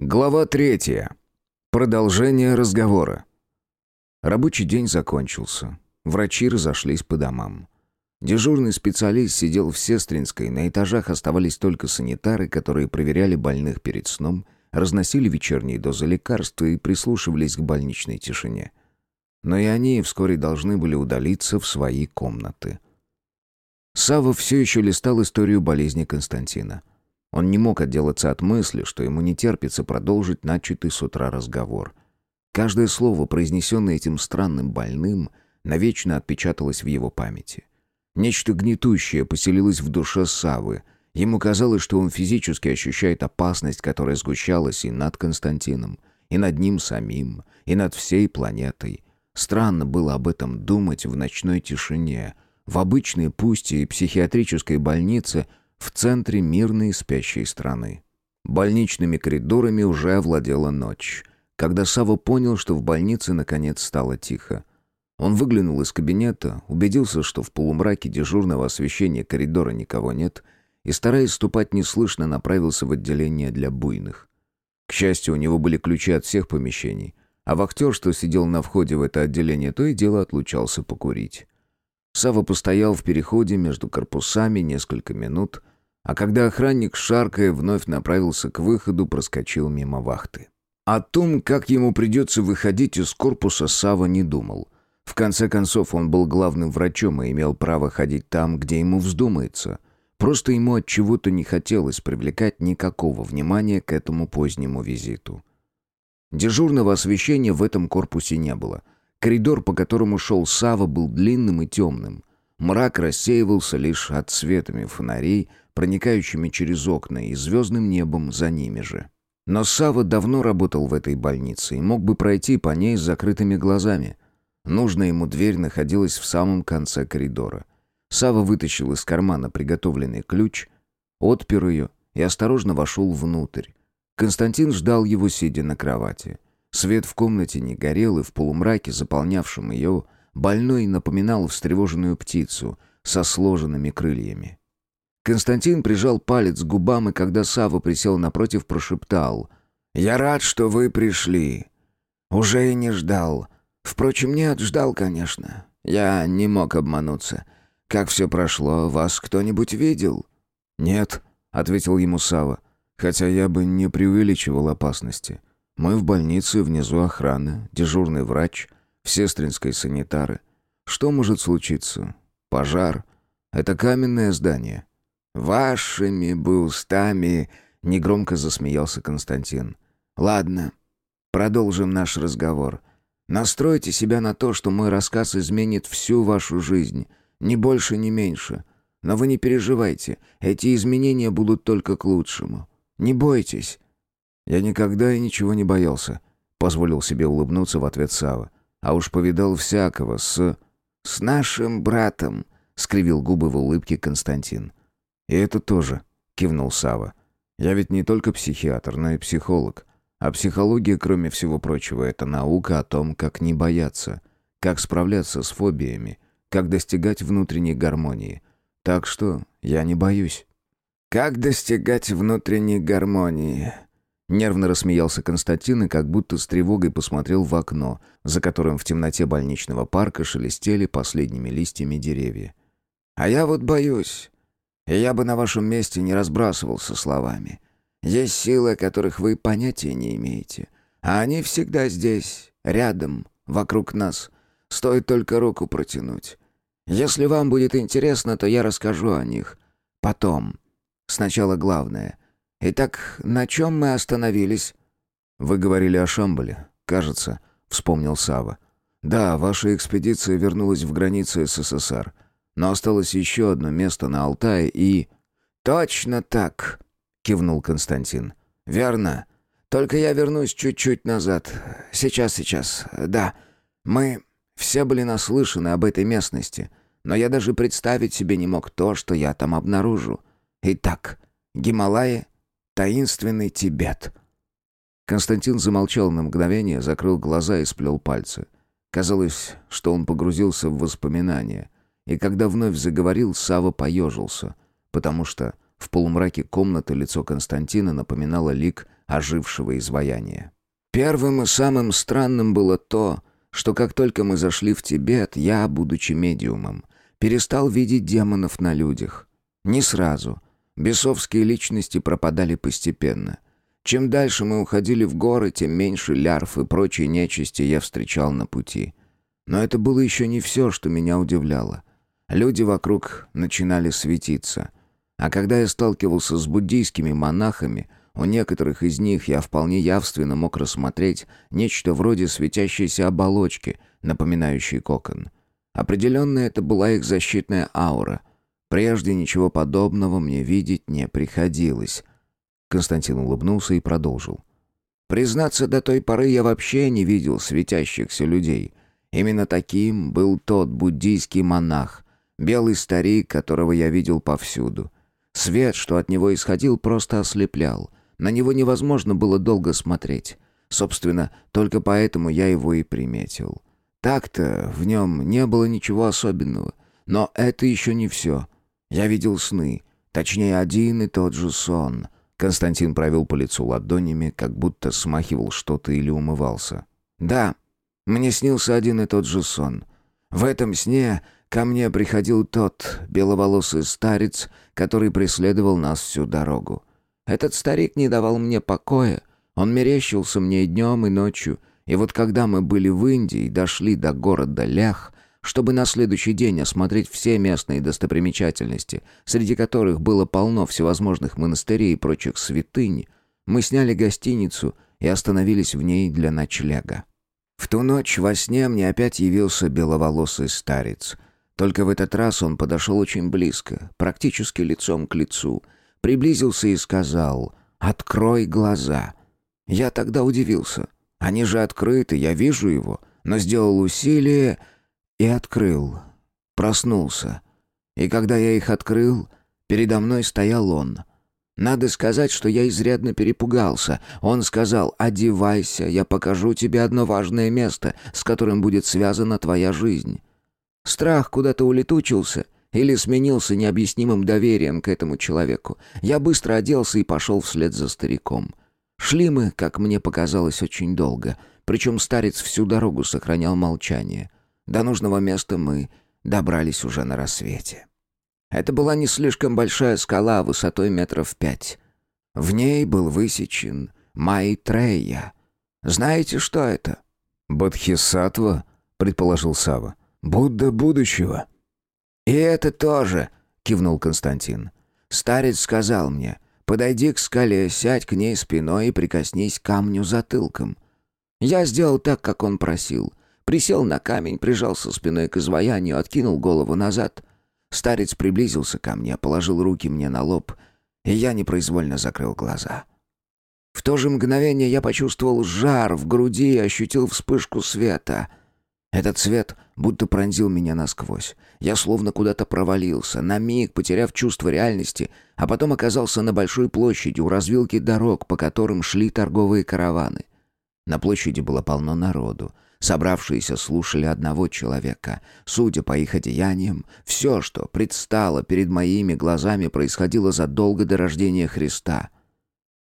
Глава третья. Продолжение разговора. Рабочий день закончился. Врачи разошлись по домам. Дежурный специалист сидел в Сестринской, на этажах оставались только санитары, которые проверяли больных перед сном, разносили вечерние дозы лекарств и прислушивались к больничной тишине. Но и они вскоре должны были удалиться в свои комнаты. Сава все еще листал историю болезни Константина. Он не мог отделаться от мысли, что ему не терпится продолжить начатый с утра разговор. Каждое слово, произнесенное этим странным больным, навечно отпечаталось в его памяти. Нечто гнетущее поселилось в душе Савы. Ему казалось, что он физически ощущает опасность, которая сгущалась и над Константином, и над ним самим, и над всей планетой. Странно было об этом думать в ночной тишине, в обычной, пусть и психиатрической больнице – в центре мирной спящей страны. Больничными коридорами уже овладела ночь, когда Сава понял, что в больнице наконец стало тихо. Он выглянул из кабинета, убедился, что в полумраке дежурного освещения коридора никого нет, и, стараясь ступать неслышно, направился в отделение для буйных. К счастью, у него были ключи от всех помещений, а вахтер, что сидел на входе в это отделение, то и дело отлучался покурить. Сава постоял в переходе между корпусами несколько минут, а когда охранник, шаркая, вновь направился к выходу, проскочил мимо вахты. О том, как ему придется выходить из корпуса, Сава не думал. В конце концов, он был главным врачом и имел право ходить там, где ему вздумается. Просто ему от чего-то не хотелось привлекать никакого внимания к этому позднему визиту. Дежурного освещения в этом корпусе не было — Коридор, по которому шел Сава, был длинным и темным. Мрак рассеивался лишь от светами фонарей, проникающими через окна и звездным небом за ними же. Но Сава давно работал в этой больнице и мог бы пройти по ней с закрытыми глазами. Нужная ему дверь находилась в самом конце коридора. Сава вытащил из кармана приготовленный ключ, отпер ее и осторожно вошел внутрь. Константин ждал его, сидя на кровати. Свет в комнате не горел, и в полумраке, заполнявшем ее, больной напоминал встревоженную птицу со сложенными крыльями. Константин прижал палец к губам, и когда Сава присел напротив, прошептал «Я рад, что вы пришли. Уже и не ждал. Впрочем, нет, ждал, конечно. Я не мог обмануться. Как все прошло, вас кто-нибудь видел?» «Нет», — ответил ему Сава, «хотя я бы не преувеличивал опасности. Мы в больнице, внизу охрана, дежурный врач, сестринской санитары. Что может случиться? Пожар? Это каменное здание. Вашими бы устами, негромко засмеялся Константин. Ладно, продолжим наш разговор. Настройте себя на то, что мой рассказ изменит всю вашу жизнь, ни больше, ни меньше. Но вы не переживайте, эти изменения будут только к лучшему. Не бойтесь. Я никогда и ничего не боялся. Позволил себе улыбнуться в ответ Сава. А уж повидал всякого с... «С нашим братом», — скривил губы в улыбке Константин. «И это тоже», — кивнул Сава. «Я ведь не только психиатр, но и психолог. А психология, кроме всего прочего, это наука о том, как не бояться, как справляться с фобиями, как достигать внутренней гармонии. Так что я не боюсь». «Как достигать внутренней гармонии?» Нервно рассмеялся Константин и как будто с тревогой посмотрел в окно, за которым в темноте больничного парка шелестели последними листьями деревья. «А я вот боюсь. Я бы на вашем месте не разбрасывался словами. Есть силы, о которых вы понятия не имеете. А они всегда здесь, рядом, вокруг нас. Стоит только руку протянуть. Если вам будет интересно, то я расскажу о них. Потом. Сначала главное — Итак, на чем мы остановились?» «Вы говорили о Шамбале, кажется», — вспомнил Сава. «Да, ваша экспедиция вернулась в границы СССР, но осталось еще одно место на Алтае и...» «Точно так», — кивнул Константин. «Верно. Только я вернусь чуть-чуть назад. Сейчас, сейчас. Да, мы все были наслышаны об этой местности, но я даже представить себе не мог то, что я там обнаружу. Итак, Гималаи, таинственный Тибет». Константин замолчал на мгновение, закрыл глаза и сплел пальцы. Казалось, что он погрузился в воспоминания. И когда вновь заговорил, Сава поежился, потому что в полумраке комнаты лицо Константина напоминало лик ожившего изваяния. Первым и самым странным было то, что как только мы зашли в Тибет, я, будучи медиумом, перестал видеть демонов на людях. Не сразу. Бесовские личности пропадали постепенно. Чем дальше мы уходили в горы, тем меньше лярв и прочей нечисти я встречал на пути. Но это было еще не все, что меня удивляло. Люди вокруг начинали светиться. А когда я сталкивался с буддийскими монахами, у некоторых из них я вполне явственно мог рассмотреть нечто вроде светящейся оболочки, напоминающей кокон. Определенно это была их защитная аура. Прежде ничего подобного мне видеть не приходилось. Константин улыбнулся и продолжил. Признаться, до той поры я вообще не видел светящихся людей. Именно таким был тот буддийский монах, белый старик, которого я видел повсюду. Свет, что от него исходил, просто ослеплял. На него невозможно было долго смотреть. Собственно, только поэтому я его и приметил. Так-то в нем не было ничего особенного. Но это еще не все. Я видел сны. Точнее, один и тот же сон — Константин провел по лицу ладонями, как будто смахивал что-то или умывался. «Да, мне снился один и тот же сон. В этом сне ко мне приходил тот беловолосый старец, который преследовал нас всю дорогу. Этот старик не давал мне покоя. Он мерещился мне днем и ночью. И вот когда мы были в Индии и дошли до города Лях, чтобы на следующий день осмотреть все местные достопримечательности, среди которых было полно всевозможных монастырей и прочих святынь, мы сняли гостиницу и остановились в ней для ночлега. В ту ночь во сне мне опять явился беловолосый старец. Только в этот раз он подошел очень близко, практически лицом к лицу, приблизился и сказал «Открой глаза». Я тогда удивился. Они же открыты, я вижу его, но сделал усилие и открыл. Проснулся. И когда я их открыл, передо мной стоял он. Надо сказать, что я изрядно перепугался. Он сказал «Одевайся, я покажу тебе одно важное место, с которым будет связана твоя жизнь». Страх куда-то улетучился или сменился необъяснимым доверием к этому человеку. Я быстро оделся и пошел вслед за стариком. Шли мы, как мне показалось, очень долго. Причем старец всю дорогу сохранял молчание. До нужного места мы добрались уже на рассвете. Это была не слишком большая скала высотой метров пять. В ней был высечен Майтрея. Знаете, что это? Бодхисаттва, предположил Сава. Будда будущего. И это тоже, кивнул Константин. Старец сказал мне: "Подойди к скале, сядь к ней спиной и прикоснись к камню затылком". Я сделал так, как он просил. Присел на камень, прижался спиной к изваянию, откинул голову назад. Старец приблизился ко мне, положил руки мне на лоб, и я непроизвольно закрыл глаза. В то же мгновение я почувствовал жар в груди и ощутил вспышку света. Этот свет будто пронзил меня насквозь. Я словно куда-то провалился, на миг потеряв чувство реальности, а потом оказался на большой площади у развилки дорог, по которым шли торговые караваны. На площади было полно народу. Собравшиеся слушали одного человека. Судя по их одеяниям, все, что предстало перед моими глазами, происходило задолго до рождения Христа.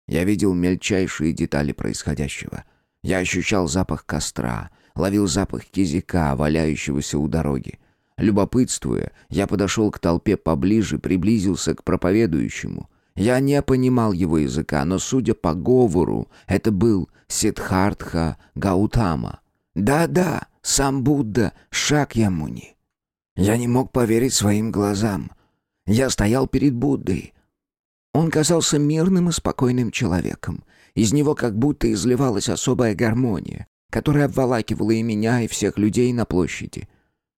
Я видел мельчайшие детали происходящего. Я ощущал запах костра, ловил запах кизика, валяющегося у дороги. Любопытствуя, я подошел к толпе поближе, приблизился к проповедующему. Я не понимал его языка, но, судя по говору, это был Сидхартха Гаутама — да-да, сам Будда Шакьямуни. Я не мог поверить своим глазам. Я стоял перед Буддой. Он казался мирным и спокойным человеком. Из него как будто изливалась особая гармония, которая обволакивала и меня, и всех людей на площади.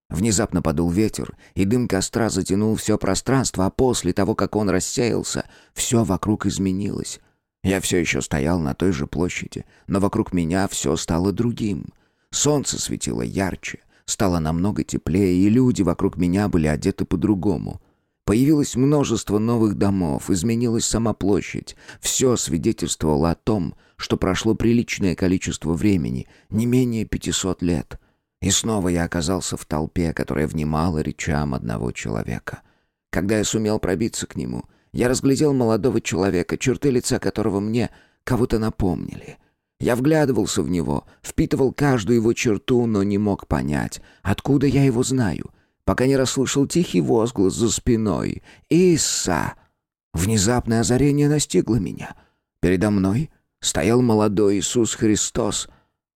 Внезапно подул ветер, и дым костра затянул все пространство, а после того, как он рассеялся, все вокруг изменилось. Я все еще стоял на той же площади, но вокруг меня все стало другим. Солнце светило ярче, стало намного теплее, и люди вокруг меня были одеты по-другому. Появилось множество новых домов, изменилась сама площадь. Все свидетельствовало о том, что прошло приличное количество времени, не менее 500 лет. И снова я оказался в толпе, которая внимала речам одного человека. Когда я сумел пробиться к нему, я разглядел молодого человека, черты лица которого мне кого-то напомнили. Я вглядывался в него, впитывал каждую его черту, но не мог понять, откуда я его знаю, пока не расслышал тихий возглас за спиной. «Исса!» Внезапное озарение настигло меня. Передо мной стоял молодой Иисус Христос.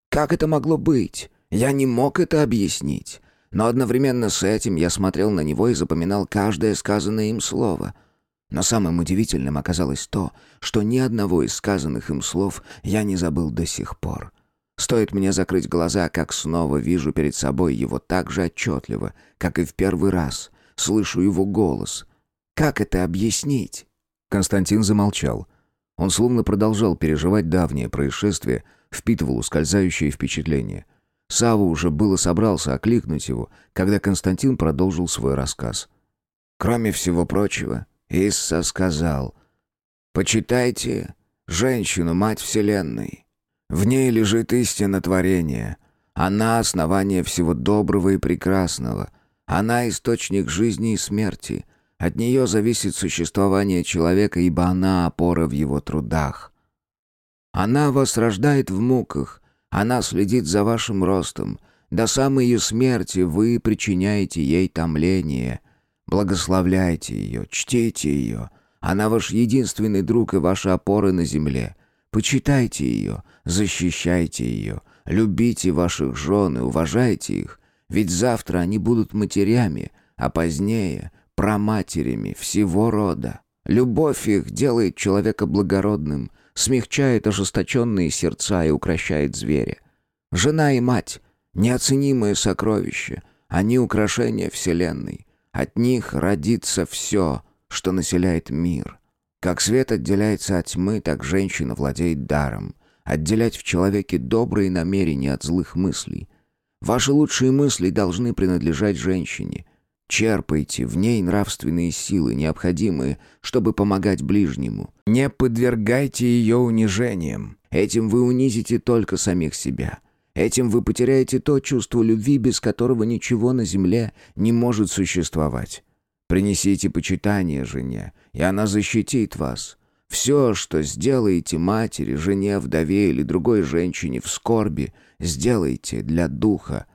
Как это могло быть? Я не мог это объяснить. Но одновременно с этим я смотрел на него и запоминал каждое сказанное им слово. Но самым удивительным оказалось то, что ни одного из сказанных им слов я не забыл до сих пор. Стоит мне закрыть глаза, как снова вижу перед собой его так же отчетливо, как и в первый раз. Слышу его голос. Как это объяснить? Константин замолчал. Он словно продолжал переживать давнее происшествие, впитывал ускользающие впечатления. Савва уже было собрался окликнуть его, когда Константин продолжил свой рассказ. «Кроме всего прочего, Исса сказал, «Почитайте женщину, мать Вселенной. В ней лежит истина творения. Она — основание всего доброго и прекрасного. Она — источник жизни и смерти. От нее зависит существование человека, ибо она — опора в его трудах. Она вас рождает в муках, она следит за вашим ростом. До самой ее смерти вы причиняете ей томление. Благословляйте ее, чтите ее. Она ваш единственный друг и ваша опора на земле. Почитайте ее, защищайте ее, любите ваших жен и уважайте их, ведь завтра они будут матерями, а позднее — праматерями всего рода. Любовь их делает человека благородным, смягчает ожесточенные сердца и укращает зверя. Жена и мать — неоценимое сокровище, они украшения Вселенной. От них родится все, что населяет мир. Как свет отделяется от тьмы, так женщина владеет даром. Отделять в человеке добрые намерения от злых мыслей. Ваши лучшие мысли должны принадлежать женщине. Черпайте в ней нравственные силы, необходимые, чтобы помогать ближнему. Не подвергайте ее унижениям. Этим вы унизите только самих себя. Этим вы потеряете то чувство любви, без которого ничего на земле не может существовать. Принесите почитание жене, и она защитит вас. Все, что сделаете матери, жене, вдове или другой женщине в скорби, сделайте для духа.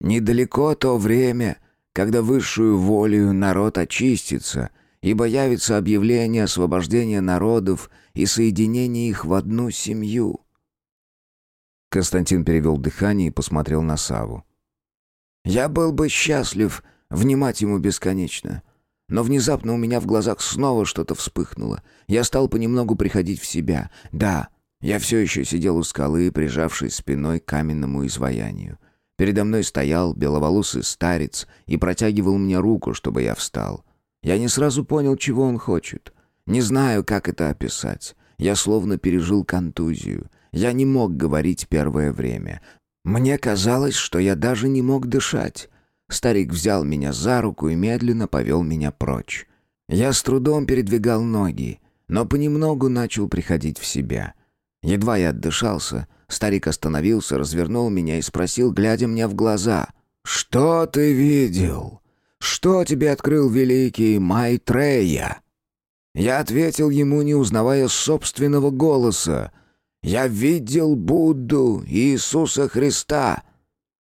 Недалеко то время, когда высшую волею народ очистится, ибо явится объявление освобождения народов и соединения их в одну семью». Константин перевел дыхание и посмотрел на Саву. «Я был бы счастлив внимать ему бесконечно». Но внезапно у меня в глазах снова что-то вспыхнуло. Я стал понемногу приходить в себя. Да, я все еще сидел у скалы, прижавшись спиной к каменному изваянию. Передо мной стоял беловолосый старец и протягивал мне руку, чтобы я встал. Я не сразу понял, чего он хочет. Не знаю, как это описать. Я словно пережил контузию. Я не мог говорить первое время. Мне казалось, что я даже не мог дышать. Старик взял меня за руку и медленно повел меня прочь. Я с трудом передвигал ноги, но понемногу начал приходить в себя. Едва я отдышался, Старик остановился, развернул меня и спросил, глядя мне в глаза. «Что ты видел? Что тебе открыл великий Майтрея?» Я ответил ему, не узнавая собственного голоса. «Я видел Будду Иисуса Христа!»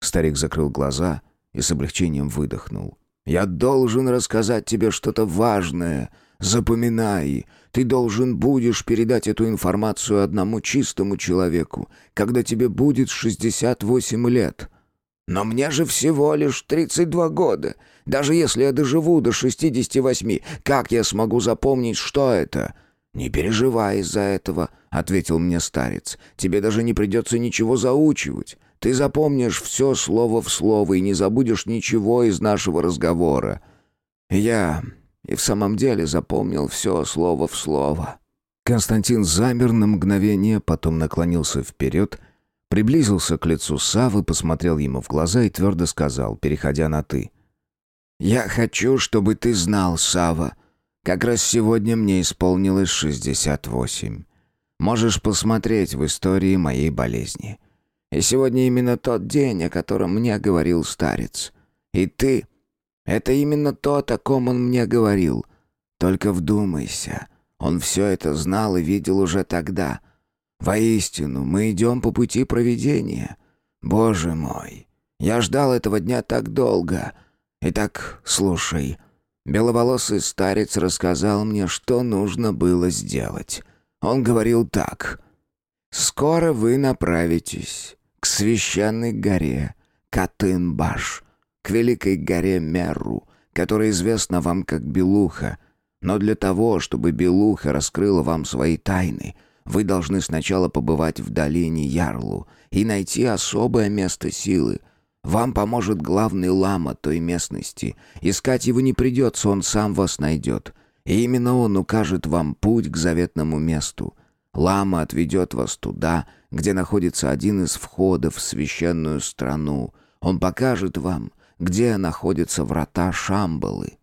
Старик закрыл глаза и с облегчением выдохнул. «Я должен рассказать тебе что-то важное. Запоминай, ты должен будешь передать эту информацию одному чистому человеку, когда тебе будет 68 лет. Но мне же всего лишь 32 года. Даже если я доживу до 68, как я смогу запомнить, что это? Не переживай из-за этого, ответил мне старец. Тебе даже не придется ничего заучивать. Ты запомнишь все слово в слово и не забудешь ничего из нашего разговора. Я и в самом деле запомнил все слово в слово. Константин замер на мгновение, потом наклонился вперед, приблизился к лицу Савы, посмотрел ему в глаза и твердо сказал, переходя на «ты». «Я хочу, чтобы ты знал, Сава. Как раз сегодня мне исполнилось 68. Можешь посмотреть в истории моей болезни. И сегодня именно тот день, о котором мне говорил старец. И ты это именно то, о ком он мне говорил. Только вдумайся. Он все это знал и видел уже тогда. Воистину, мы идем по пути проведения. Боже мой, я ждал этого дня так долго. Итак, слушай. Беловолосый старец рассказал мне, что нужно было сделать. Он говорил так. «Скоро вы направитесь к священной горе Катынбаш, к великой горе Меру, которая известна вам как Белуха. Но для того, чтобы Белуха раскрыла вам свои тайны — вы должны сначала побывать в долине Ярлу и найти особое место силы. Вам поможет главный лама той местности. Искать его не придется, он сам вас найдет. И именно он укажет вам путь к заветному месту. Лама отведет вас туда, где находится один из входов в священную страну. Он покажет вам, где находятся врата Шамбалы.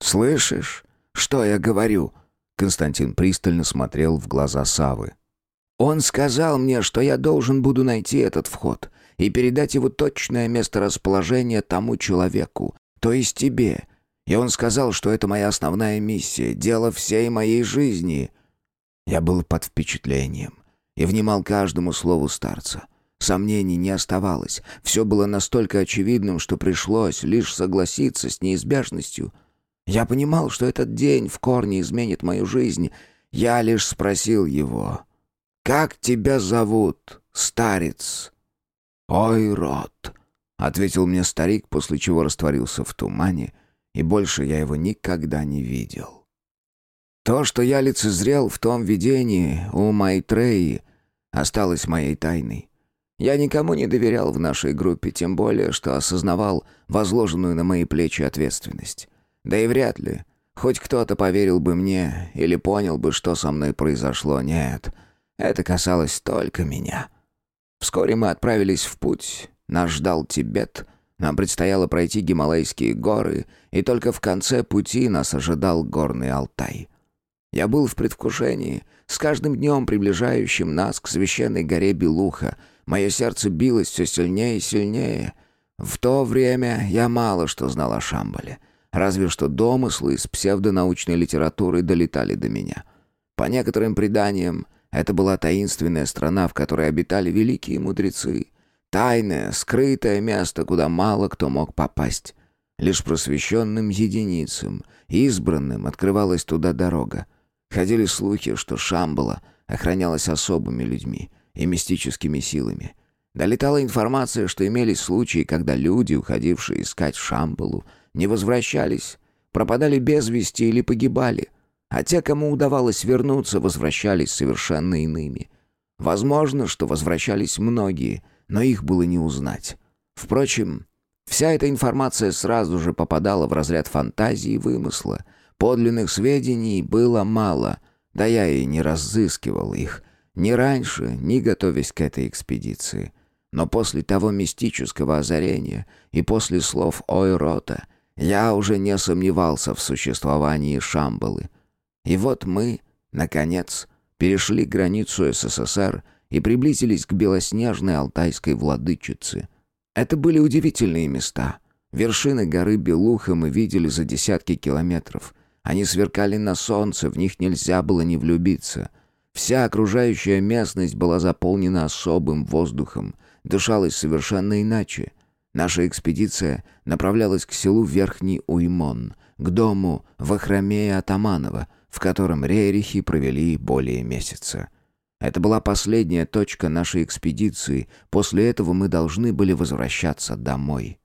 «Слышишь, что я говорю?» Константин пристально смотрел в глаза Савы. «Он сказал мне, что я должен буду найти этот вход и передать его точное месторасположение тому человеку, то есть тебе. И он сказал, что это моя основная миссия, дело всей моей жизни». Я был под впечатлением и внимал каждому слову старца. Сомнений не оставалось. Все было настолько очевидным, что пришлось лишь согласиться с неизбежностью — я понимал, что этот день в корне изменит мою жизнь. Я лишь спросил его, «Как тебя зовут, старец?» «Ой, рот», — ответил мне старик, после чего растворился в тумане, и больше я его никогда не видел. То, что я лицезрел в том видении у Майтреи, осталось моей тайной. Я никому не доверял в нашей группе, тем более, что осознавал возложенную на мои плечи ответственность. Да и вряд ли. Хоть кто-то поверил бы мне или понял бы, что со мной произошло. Нет, это касалось только меня. Вскоре мы отправились в путь. Нас ждал Тибет. Нам предстояло пройти Гималайские горы, и только в конце пути нас ожидал горный Алтай. Я был в предвкушении, с каждым днем приближающим нас к священной горе Белуха. Мое сердце билось все сильнее и сильнее. В то время я мало что знал о Шамбале. Разве что домыслы из псевдонаучной литературы долетали до меня. По некоторым преданиям, это была таинственная страна, в которой обитали великие мудрецы. Тайное, скрытое место, куда мало кто мог попасть. Лишь просвещенным единицам, избранным, открывалась туда дорога. Ходили слухи, что Шамбала охранялась особыми людьми и мистическими силами. Долетала информация, что имелись случаи, когда люди, уходившие искать Шамбалу, не возвращались, пропадали без вести или погибали, а те, кому удавалось вернуться, возвращались совершенно иными. Возможно, что возвращались многие, но их было не узнать. Впрочем, вся эта информация сразу же попадала в разряд фантазии и вымысла. Подлинных сведений было мало, да я и не разыскивал их, ни раньше, ни готовясь к этой экспедиции. Но после того мистического озарения и после слов Ойрота я уже не сомневался в существовании Шамбалы. И вот мы, наконец, перешли границу СССР и приблизились к белоснежной алтайской владычице. Это были удивительные места. Вершины горы Белуха мы видели за десятки километров. Они сверкали на солнце, в них нельзя было не влюбиться. Вся окружающая местность была заполнена особым воздухом, дышалась совершенно иначе. Наша экспедиция направлялась к селу Верхний Уймон, к дому Вахромея Атаманова, в котором рерихи провели более месяца. Это была последняя точка нашей экспедиции, после этого мы должны были возвращаться домой.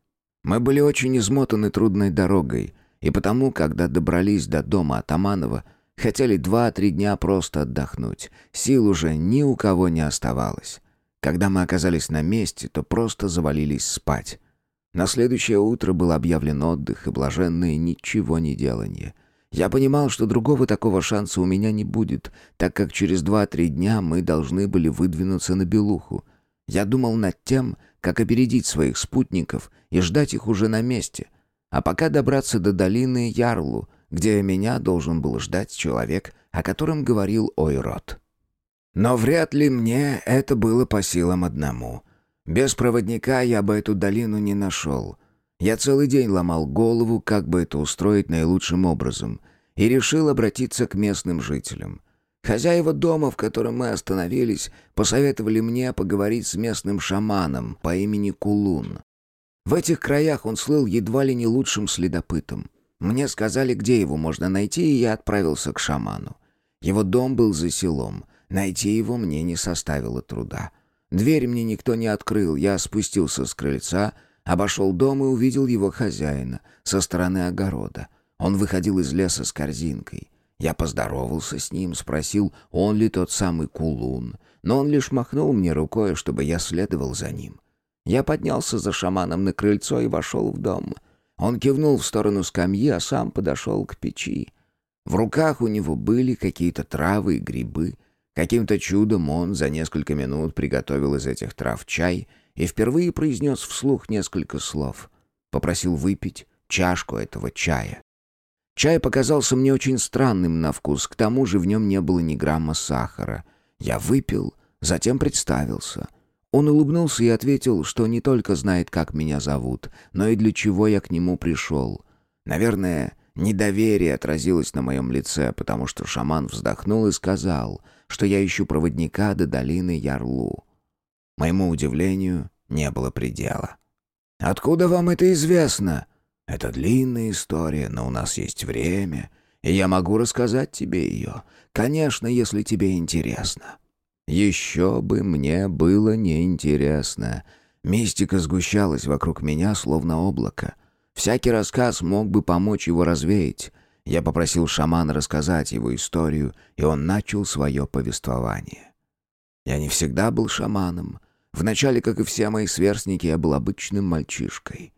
Мы были очень измотаны трудной дорогой, и потому, когда добрались до дома Атаманова, хотели два-три дня просто отдохнуть, сил уже ни у кого не оставалось. Когда мы оказались на месте, то просто завалились спать. На следующее утро был объявлен отдых и блаженное ничего не делание. Я понимал, что другого такого шанса у меня не будет, так как через два-три дня мы должны были выдвинуться на Белуху. Я думал над тем, как опередить своих спутников и ждать их уже на месте. А пока добраться до долины Ярлу, где меня должен был ждать человек, о котором говорил Ойрот. Но вряд ли мне это было по силам одному. Без проводника я бы эту долину не нашел. Я целый день ломал голову, как бы это устроить наилучшим образом, и решил обратиться к местным жителям. Хозяева дома, в котором мы остановились, посоветовали мне поговорить с местным шаманом по имени Кулун. В этих краях он слыл едва ли не лучшим следопытом. Мне сказали, где его можно найти, и я отправился к шаману. Его дом был за селом. Найти его мне не составило труда. Дверь мне никто не открыл. Я спустился с крыльца, обошел дом и увидел его хозяина со стороны огорода. Он выходил из леса с корзинкой. Я поздоровался с ним, спросил, он ли тот самый кулун, но он лишь махнул мне рукой, чтобы я следовал за ним. Я поднялся за шаманом на крыльцо и вошел в дом. Он кивнул в сторону скамьи, а сам подошел к печи. В руках у него были какие-то травы и грибы. Каким-то чудом он за несколько минут приготовил из этих трав чай и впервые произнес вслух несколько слов. Попросил выпить чашку этого чая. Чай показался мне очень странным на вкус, к тому же в нем не было ни грамма сахара. Я выпил, затем представился. Он улыбнулся и ответил, что не только знает, как меня зовут, но и для чего я к нему пришел. Наверное, недоверие отразилось на моем лице, потому что шаман вздохнул и сказал, что я ищу проводника до долины Ярлу. Моему удивлению не было предела. «Откуда вам это известно?» Это длинная история, но у нас есть время, и я могу рассказать тебе ее. Конечно, если тебе интересно». Еще бы мне было неинтересно. Мистика сгущалась вокруг меня, словно облако. Всякий рассказ мог бы помочь его развеять. Я попросил шамана рассказать его историю, и он начал свое повествование. Я не всегда был шаманом. Вначале, как и все мои сверстники, я был обычным мальчишкой.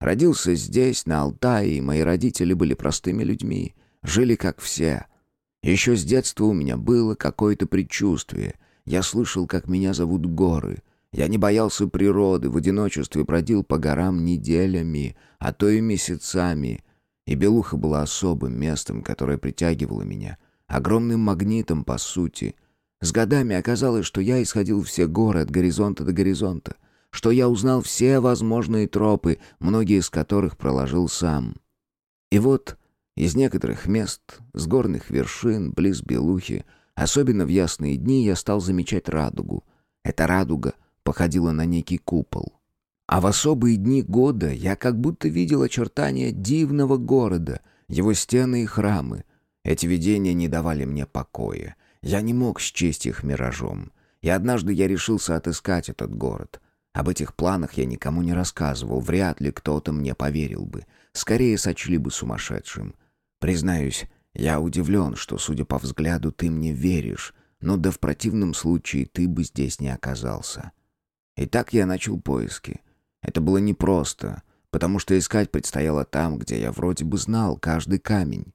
Родился здесь, на Алтае, и мои родители были простыми людьми, жили как все. Еще с детства у меня было какое-то предчувствие. Я слышал, как меня зовут горы. Я не боялся природы, в одиночестве бродил по горам неделями, а то и месяцами. И Белуха была особым местом, которое притягивало меня. Огромным магнитом, по сути. С годами оказалось, что я исходил все горы от горизонта до горизонта что я узнал все возможные тропы, многие из которых проложил сам. И вот из некоторых мест, с горных вершин, близ Белухи, особенно в ясные дни я стал замечать радугу. Эта радуга походила на некий купол. А в особые дни года я как будто видел очертания дивного города, его стены и храмы. Эти видения не давали мне покоя. Я не мог счесть их миражом. И однажды я решился отыскать этот город. Об этих планах я никому не рассказывал, вряд ли кто-то мне поверил бы. Скорее сочли бы сумасшедшим. Признаюсь, я удивлен, что, судя по взгляду, ты мне веришь, но да в противном случае ты бы здесь не оказался. И так я начал поиски. Это было непросто, потому что искать предстояло там, где я вроде бы знал каждый камень.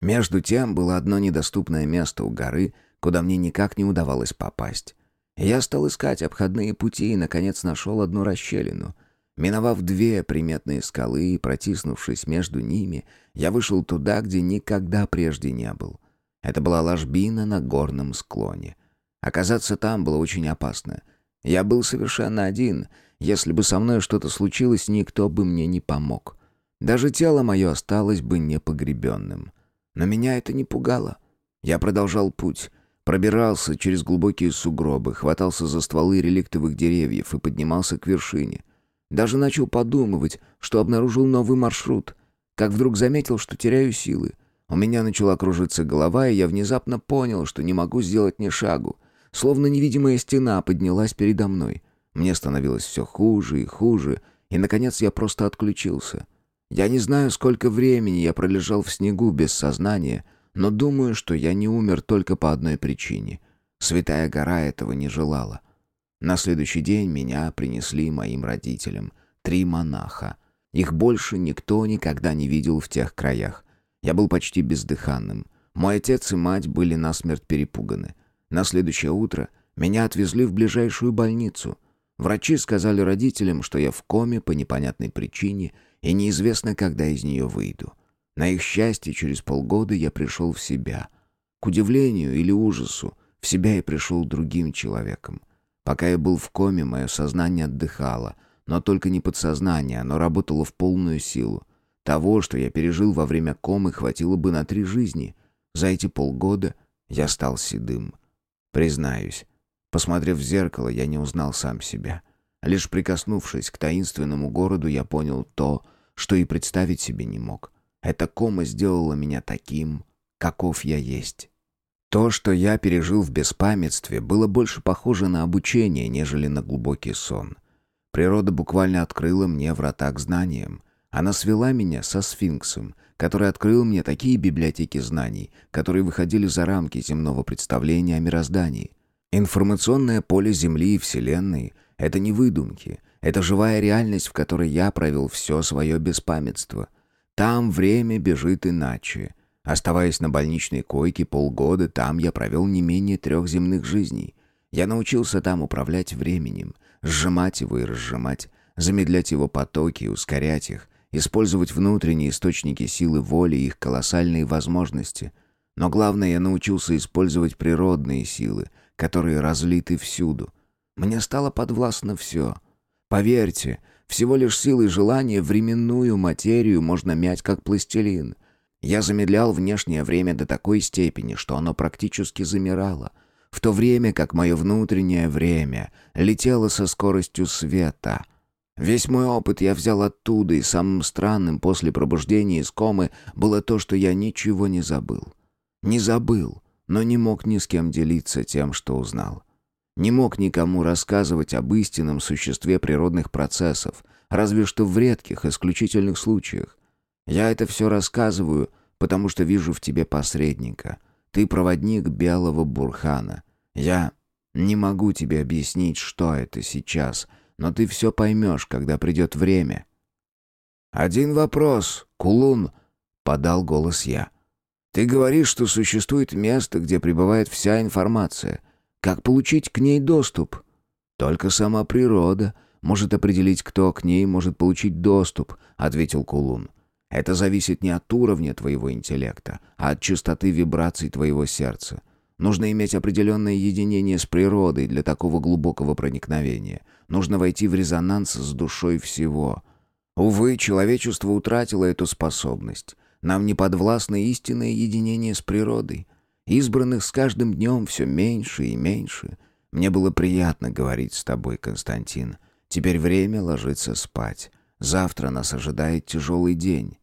Между тем было одно недоступное место у горы, куда мне никак не удавалось попасть. Я стал искать обходные пути и, наконец, нашел одну расщелину. Миновав две приметные скалы и протиснувшись между ними, я вышел туда, где никогда прежде не был. Это была ложбина на горном склоне. Оказаться там было очень опасно. Я был совершенно один. Если бы со мной что-то случилось, никто бы мне не помог. Даже тело мое осталось бы непогребенным. Но меня это не пугало. Я продолжал путь — Пробирался через глубокие сугробы, хватался за стволы реликтовых деревьев и поднимался к вершине. Даже начал подумывать, что обнаружил новый маршрут. Как вдруг заметил, что теряю силы. У меня начала кружиться голова, и я внезапно понял, что не могу сделать ни шагу. Словно невидимая стена поднялась передо мной. Мне становилось все хуже и хуже, и, наконец, я просто отключился. Я не знаю, сколько времени я пролежал в снегу без сознания, но думаю, что я не умер только по одной причине. Святая гора этого не желала. На следующий день меня принесли моим родителям. Три монаха. Их больше никто никогда не видел в тех краях. Я был почти бездыханным. Мой отец и мать были насмерть перепуганы. На следующее утро меня отвезли в ближайшую больницу. Врачи сказали родителям, что я в коме по непонятной причине и неизвестно, когда из нее выйду. На их счастье, через полгода я пришел в себя. К удивлению или ужасу, в себя я пришел другим человеком. Пока я был в коме, мое сознание отдыхало, но только не подсознание, оно работало в полную силу. Того, что я пережил во время комы, хватило бы на три жизни. За эти полгода я стал седым. Признаюсь, посмотрев в зеркало, я не узнал сам себя. Лишь прикоснувшись к таинственному городу, я понял то, что и представить себе не мог. Эта кома сделала меня таким, каков я есть. То, что я пережил в беспамятстве, было больше похоже на обучение, нежели на глубокий сон. Природа буквально открыла мне врата к знаниям. Она свела меня со сфинксом, который открыл мне такие библиотеки знаний, которые выходили за рамки земного представления о мироздании. Информационное поле Земли и Вселенной — это не выдумки, это живая реальность, в которой я провел все свое беспамятство. Там время бежит иначе. Оставаясь на больничной койке полгода, там я провел не менее трех земных жизней. Я научился там управлять временем, сжимать его и разжимать, замедлять его потоки ускорять их, использовать внутренние источники силы воли и их колоссальные возможности. Но главное, я научился использовать природные силы, которые разлиты всюду. Мне стало подвластно все. Поверьте, всего лишь силой желания временную материю можно мять как пластилин. Я замедлял внешнее время до такой степени, что оно практически замирало, в то время как мое внутреннее время летело со скоростью света — Весь мой опыт я взял оттуда, и самым странным после пробуждения из комы было то, что я ничего не забыл. Не забыл, но не мог ни с кем делиться тем, что узнал. Не мог никому рассказывать об истинном существе природных процессов, разве что в редких, исключительных случаях. Я это все рассказываю, потому что вижу в тебе посредника. Ты проводник белого бурхана. Я не могу тебе объяснить, что это сейчас — но ты все поймешь, когда придет время». «Один вопрос, Кулун», — подал голос я. «Ты говоришь, что существует место, где пребывает вся информация. Как получить к ней доступ?» «Только сама природа может определить, кто к ней может получить доступ», — ответил Кулун. «Это зависит не от уровня твоего интеллекта, а от частоты вибраций твоего сердца. Нужно иметь определенное единение с природой для такого глубокого проникновения. Нужно войти в резонанс с душой всего. Увы, человечество утратило эту способность. Нам не подвластно истинное единение с природой. Избранных с каждым днем все меньше и меньше. Мне было приятно говорить с тобой, Константин. Теперь время ложиться спать. Завтра нас ожидает тяжелый день.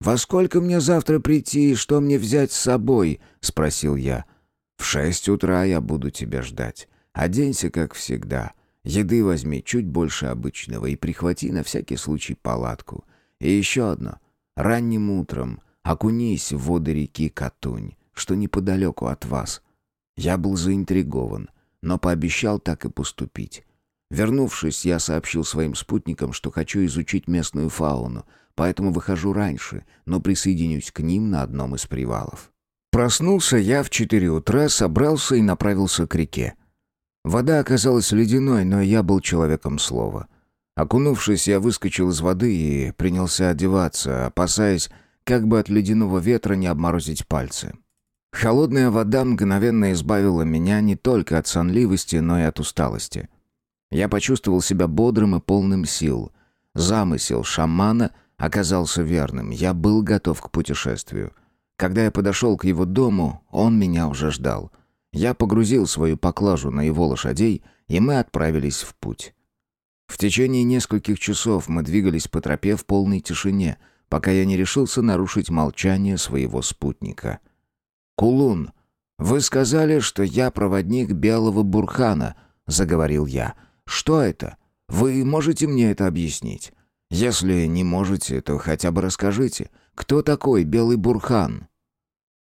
«Во сколько мне завтра прийти и что мне взять с собой?» — спросил я. «В шесть утра я буду тебя ждать. Оденься, как всегда. Еды возьми чуть больше обычного и прихвати на всякий случай палатку. И еще одно. Ранним утром окунись в воды реки Катунь, что неподалеку от вас. Я был заинтригован, но пообещал так и поступить. Вернувшись, я сообщил своим спутникам, что хочу изучить местную фауну, поэтому выхожу раньше, но присоединюсь к ним на одном из привалов. Проснулся я в четыре утра, собрался и направился к реке. Вода оказалась ледяной, но я был человеком слова. Окунувшись, я выскочил из воды и принялся одеваться, опасаясь, как бы от ледяного ветра не обморозить пальцы. Холодная вода мгновенно избавила меня не только от сонливости, но и от усталости. Я почувствовал себя бодрым и полным сил. Замысел шамана оказался верным. Я был готов к путешествию. Когда я подошел к его дому, он меня уже ждал — я погрузил свою поклажу на его лошадей, и мы отправились в путь. В течение нескольких часов мы двигались по тропе в полной тишине, пока я не решился нарушить молчание своего спутника. «Кулун, вы сказали, что я проводник Белого Бурхана», — заговорил я. «Что это? Вы можете мне это объяснить? Если не можете, то хотя бы расскажите, кто такой Белый Бурхан?»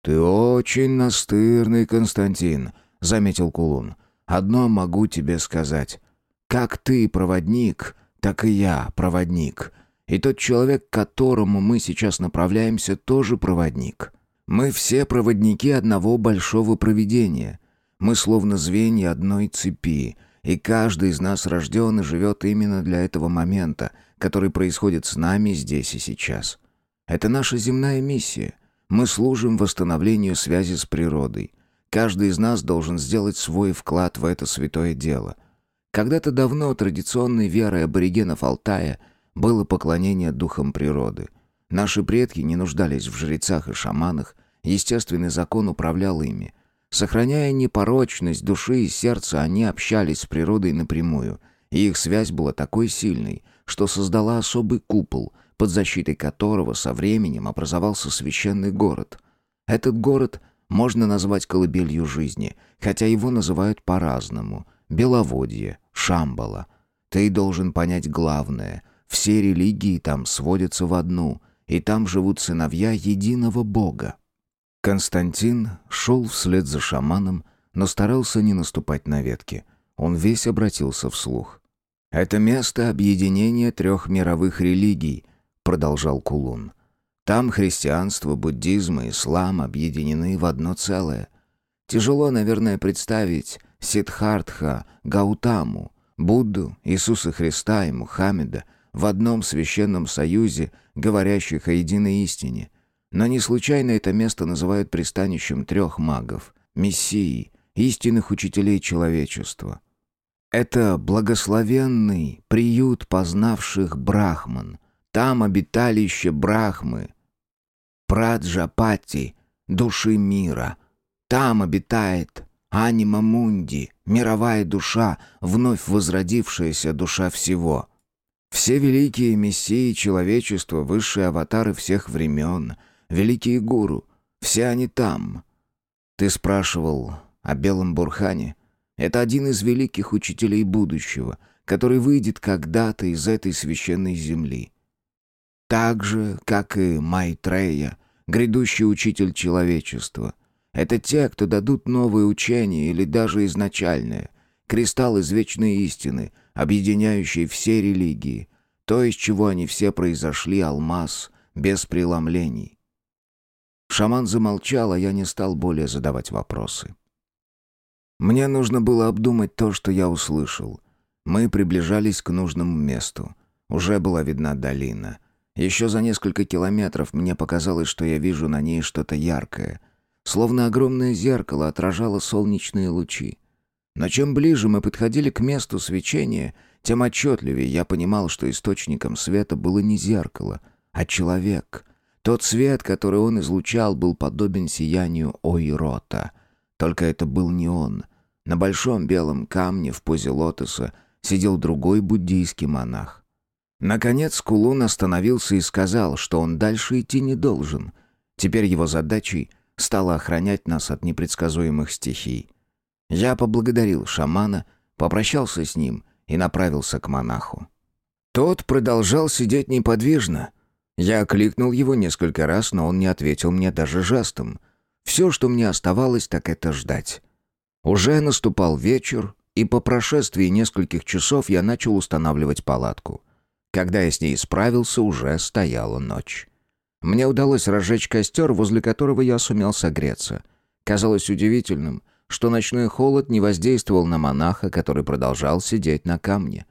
«Ты очень настырный, Константин», — заметил Кулун. «Одно могу тебе сказать. Как ты проводник, так и я проводник. И тот человек, к которому мы сейчас направляемся, тоже проводник. Мы все проводники одного большого провидения. Мы словно звенья одной цепи, и каждый из нас рожден и живет именно для этого момента, который происходит с нами здесь и сейчас. Это наша земная миссия — мы служим восстановлению связи с природой. Каждый из нас должен сделать свой вклад в это святое дело. Когда-то давно традиционной верой аборигенов Алтая было поклонение духам природы. Наши предки не нуждались в жрецах и шаманах, естественный закон управлял ими. Сохраняя непорочность души и сердца, они общались с природой напрямую, и их связь была такой сильной, что создала особый купол, под защитой которого со временем образовался священный город. Этот город можно назвать колыбелью жизни, хотя его называют по-разному – Беловодье, Шамбала. Ты должен понять главное – все религии там сводятся в одну, и там живут сыновья единого Бога. Константин шел вслед за шаманом, но старался не наступать на ветки. Он весь обратился вслух. «Это место объединения трех мировых религий», — продолжал Кулун. «Там христианство, буддизм и ислам объединены в одно целое. Тяжело, наверное, представить Сиддхартха, Гаутаму, Будду, Иисуса Христа и Мухаммеда в одном священном союзе, говорящих о единой истине. Но не случайно это место называют пристанищем трех магов, мессии, истинных учителей человечества. Это благословенный приют познавших брахман. Там обиталище Брахмы, Праджапати, души мира. Там обитает Анима Мунди, мировая душа, вновь возродившаяся душа всего. Все великие мессии человечества, высшие аватары всех времен — великие гуру, все они там. Ты спрашивал о Белом Бурхане. Это один из великих учителей будущего, который выйдет когда-то из этой священной земли. Так же, как и Майтрея, грядущий учитель человечества. Это те, кто дадут новые учения или даже изначальное, кристалл из вечной истины, объединяющий все религии, то, из чего они все произошли, алмаз, без преломлений. Шаман замолчал, а я не стал более задавать вопросы. Мне нужно было обдумать то, что я услышал. Мы приближались к нужному месту. Уже была видна долина. Еще за несколько километров мне показалось, что я вижу на ней что-то яркое. Словно огромное зеркало отражало солнечные лучи. Но чем ближе мы подходили к месту свечения, тем отчетливее я понимал, что источником света было не зеркало, а человек — тот свет, который он излучал, был подобен сиянию Ойрота. Только это был не он. На большом белом камне в позе лотоса сидел другой буддийский монах. Наконец Кулун остановился и сказал, что он дальше идти не должен. Теперь его задачей стало охранять нас от непредсказуемых стихий. Я поблагодарил шамана, попрощался с ним и направился к монаху. Тот продолжал сидеть неподвижно — я окликнул его несколько раз, но он не ответил мне даже жестом. Все, что мне оставалось, так это ждать. Уже наступал вечер, и по прошествии нескольких часов я начал устанавливать палатку. Когда я с ней справился, уже стояла ночь. Мне удалось разжечь костер, возле которого я сумел согреться. Казалось удивительным, что ночной холод не воздействовал на монаха, который продолжал сидеть на камне.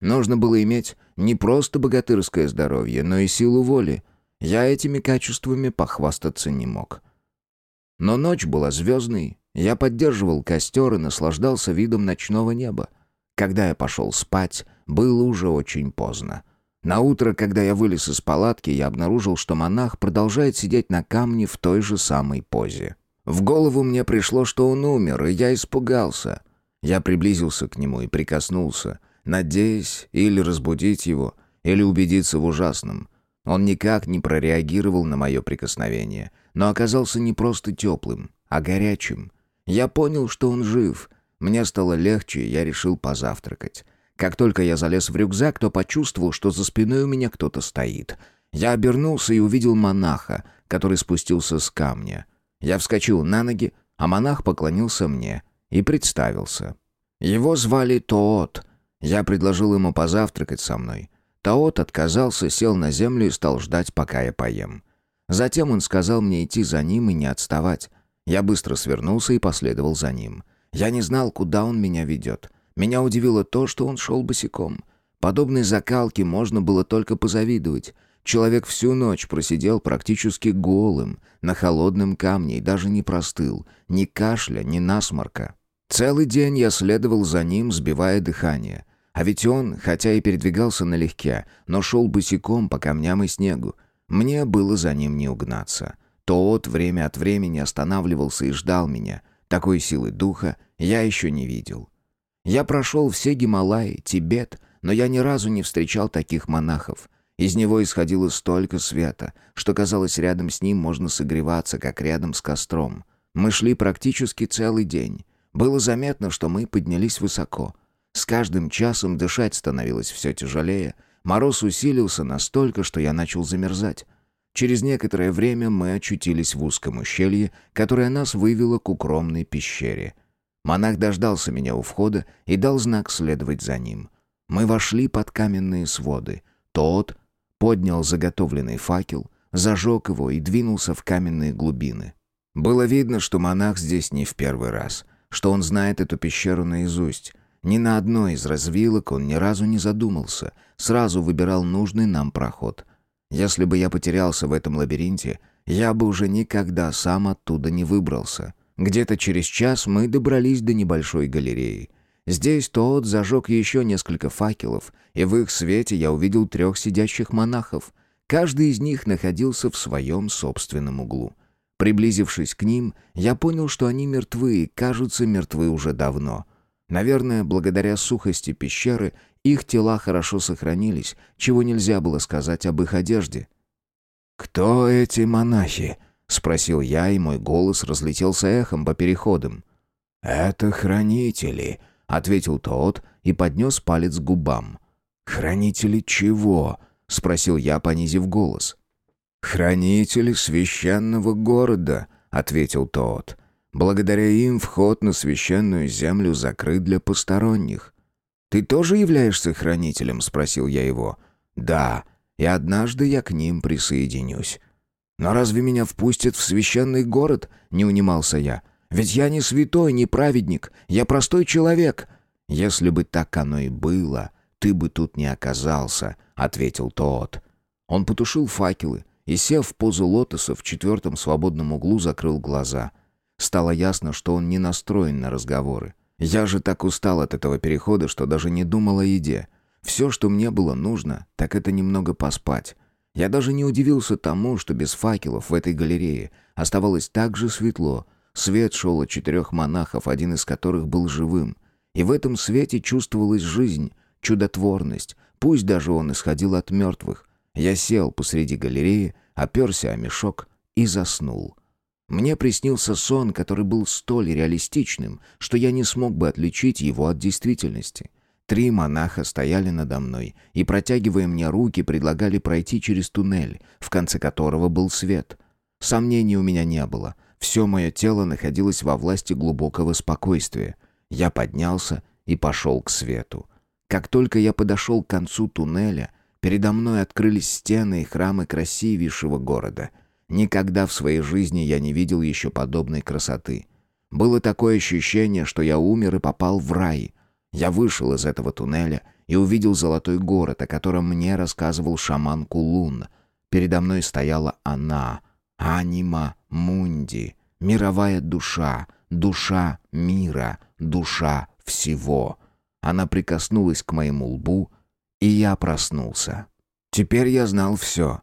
Нужно было иметь не просто богатырское здоровье, но и силу воли. Я этими качествами похвастаться не мог. Но ночь была звездной, я поддерживал костер и наслаждался видом ночного неба. Когда я пошел спать, было уже очень поздно. На утро, когда я вылез из палатки, я обнаружил, что монах продолжает сидеть на камне в той же самой позе. В голову мне пришло, что он умер, и я испугался. Я приблизился к нему и прикоснулся — надеясь или разбудить его, или убедиться в ужасном. Он никак не прореагировал на мое прикосновение, но оказался не просто теплым, а горячим. Я понял, что он жив. Мне стало легче, я решил позавтракать. Как только я залез в рюкзак, то почувствовал, что за спиной у меня кто-то стоит. Я обернулся и увидел монаха, который спустился с камня. Я вскочил на ноги, а монах поклонился мне и представился. Его звали Тоот — я предложил ему позавтракать со мной. Таот отказался, сел на землю и стал ждать, пока я поем. Затем он сказал мне идти за ним и не отставать. Я быстро свернулся и последовал за ним. Я не знал, куда он меня ведет. Меня удивило то, что он шел босиком. Подобной закалке можно было только позавидовать. Человек всю ночь просидел практически голым, на холодном камне и даже не простыл, ни кашля, ни насморка. Целый день я следовал за ним, сбивая дыхание. А ведь он, хотя и передвигался налегке, но шел босиком по камням и снегу. Мне было за ним не угнаться. Тот время от времени останавливался и ждал меня. Такой силы духа я еще не видел. Я прошел все Гималаи, Тибет, но я ни разу не встречал таких монахов. Из него исходило столько света, что казалось, рядом с ним можно согреваться, как рядом с костром. Мы шли практически целый день. Было заметно, что мы поднялись высоко. С каждым часом дышать становилось все тяжелее. Мороз усилился настолько, что я начал замерзать. Через некоторое время мы очутились в узком ущелье, которое нас вывело к укромной пещере. Монах дождался меня у входа и дал знак следовать за ним. Мы вошли под каменные своды. Тот поднял заготовленный факел, зажег его и двинулся в каменные глубины. Было видно, что монах здесь не в первый раз, что он знает эту пещеру наизусть. Ни на одной из развилок он ни разу не задумался, сразу выбирал нужный нам проход. Если бы я потерялся в этом лабиринте, я бы уже никогда сам оттуда не выбрался. Где-то через час мы добрались до небольшой галереи. Здесь тот зажег еще несколько факелов, и в их свете я увидел трех сидящих монахов. Каждый из них находился в своем собственном углу. Приблизившись к ним, я понял, что они мертвы, кажутся мертвы уже давно. Наверное, благодаря сухости пещеры их тела хорошо сохранились, чего нельзя было сказать об их одежде. «Кто эти монахи?» — спросил я, и мой голос разлетелся эхом по переходам. «Это хранители», — ответил тот и поднес палец к губам. «Хранители чего?» — спросил я, понизив голос. «Хранители священного города», — ответил тот. «Благодаря им вход на священную землю закрыт для посторонних». «Ты тоже являешься хранителем?» — спросил я его. «Да, и однажды я к ним присоединюсь». «Но разве меня впустят в священный город?» — не унимался я. «Ведь я не святой, не праведник, я простой человек». «Если бы так оно и было, ты бы тут не оказался», — ответил тот. Он потушил факелы и, сев в позу лотоса в четвертом свободном углу, закрыл глаза. Стало ясно, что он не настроен на разговоры. Я же так устал от этого перехода, что даже не думал о еде. Все, что мне было нужно, так это немного поспать. Я даже не удивился тому, что без факелов в этой галерее оставалось так же светло. Свет шел от четырех монахов, один из которых был живым. И в этом свете чувствовалась жизнь, чудотворность, пусть даже он исходил от мертвых. Я сел посреди галереи, оперся о мешок и заснул. Мне приснился сон, который был столь реалистичным, что я не смог бы отличить его от действительности. Три монаха стояли надо мной и, протягивая мне руки, предлагали пройти через туннель, в конце которого был свет. Сомнений у меня не было. Все мое тело находилось во власти глубокого спокойствия. Я поднялся и пошел к свету. Как только я подошел к концу туннеля, передо мной открылись стены и храмы красивейшего города. Никогда в своей жизни я не видел еще подобной красоты. Было такое ощущение, что я умер и попал в рай — я вышел из этого туннеля и увидел золотой город, о котором мне рассказывал шаман Кулун. Передо мной стояла она, анима мунди, мировая душа, душа мира, душа всего. Она прикоснулась к моему лбу, и я проснулся. Теперь я знал все.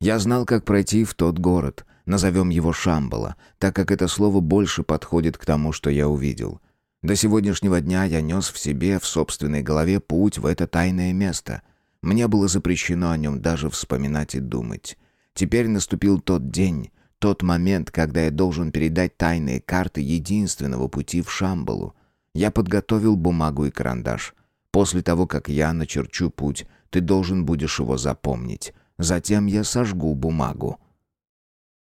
Я знал, как пройти в тот город, назовем его Шамбала, так как это слово больше подходит к тому, что я увидел. До сегодняшнего дня я нес в себе, в собственной голове, путь в это тайное место. Мне было запрещено о нем даже вспоминать и думать. Теперь наступил тот день, тот момент, когда я должен передать тайные карты единственного пути в Шамбалу. Я подготовил бумагу и карандаш. После того, как я начерчу путь, ты должен будешь его запомнить. Затем я сожгу бумагу.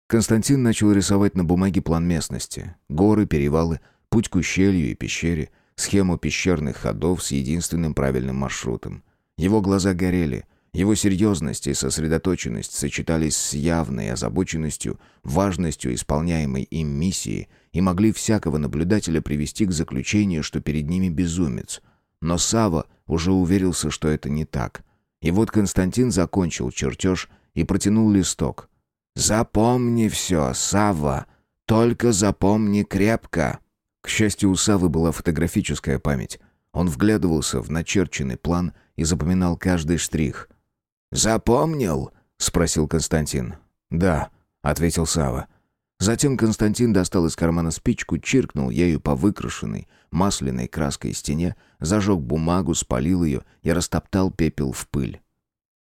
Константин начал рисовать на бумаге план местности. Горы, перевалы — Путь к ущелью и пещере, схему пещерных ходов с единственным правильным маршрутом. Его глаза горели, его серьезность и сосредоточенность сочетались с явной озабоченностью, важностью исполняемой им миссии и могли всякого наблюдателя привести к заключению, что перед ними безумец. Но Сава уже уверился, что это не так. И вот Константин закончил чертеж и протянул листок. «Запомни все, Сава, только запомни крепко!» К счастью, у Савы была фотографическая память. Он вглядывался в начерченный план и запоминал каждый штрих. «Запомнил?» — спросил Константин. «Да», — ответил Сава. Затем Константин достал из кармана спичку, чиркнул ею по выкрашенной масляной краской стене, зажег бумагу, спалил ее и растоптал пепел в пыль.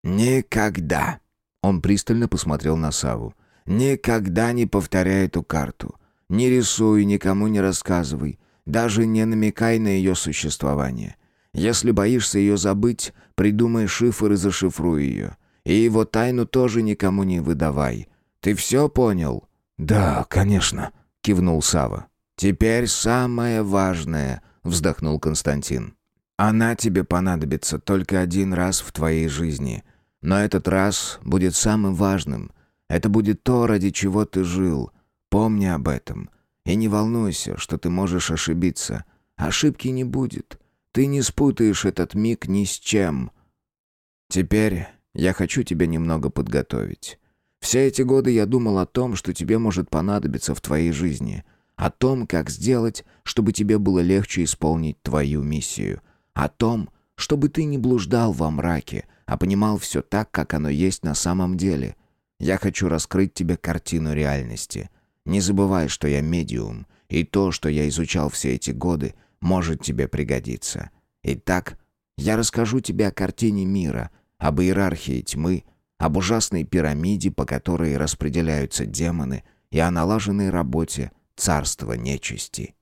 «Никогда!» Он пристально посмотрел на Саву. «Никогда не повторяй эту карту. Не рисуй, никому не рассказывай. Даже не намекай на ее существование. Если боишься ее забыть, придумай шифр и зашифруй ее. И его тайну тоже никому не выдавай. Ты все понял?» «Да, конечно», — кивнул Сава. «Теперь самое важное», — вздохнул Константин. «Она тебе понадобится только один раз в твоей жизни. Но этот раз будет самым важным. Это будет то, ради чего ты жил. Помни об этом. И не волнуйся, что ты можешь ошибиться. Ошибки не будет. Ты не спутаешь этот миг ни с чем. Теперь я хочу тебя немного подготовить. Все эти годы я думал о том, что тебе может понадобиться в твоей жизни, о том, как сделать, чтобы тебе было легче исполнить твою миссию, о том, чтобы ты не блуждал во мраке, а понимал все так, как оно есть на самом деле. Я хочу раскрыть тебе картину реальности. Не забывай, что я медиум, и то, что я изучал все эти годы, может тебе пригодиться. Итак, я расскажу тебе о картине мира, об иерархии тьмы, об ужасной пирамиде, по которой распределяются демоны, и о налаженной работе царства нечисти.